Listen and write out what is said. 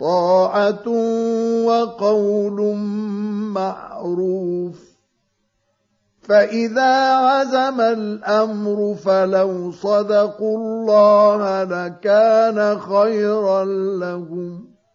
طاعة وقول معروف. فإذا عزم الأمر فلو صدقوا الله لكان خيرا لهم.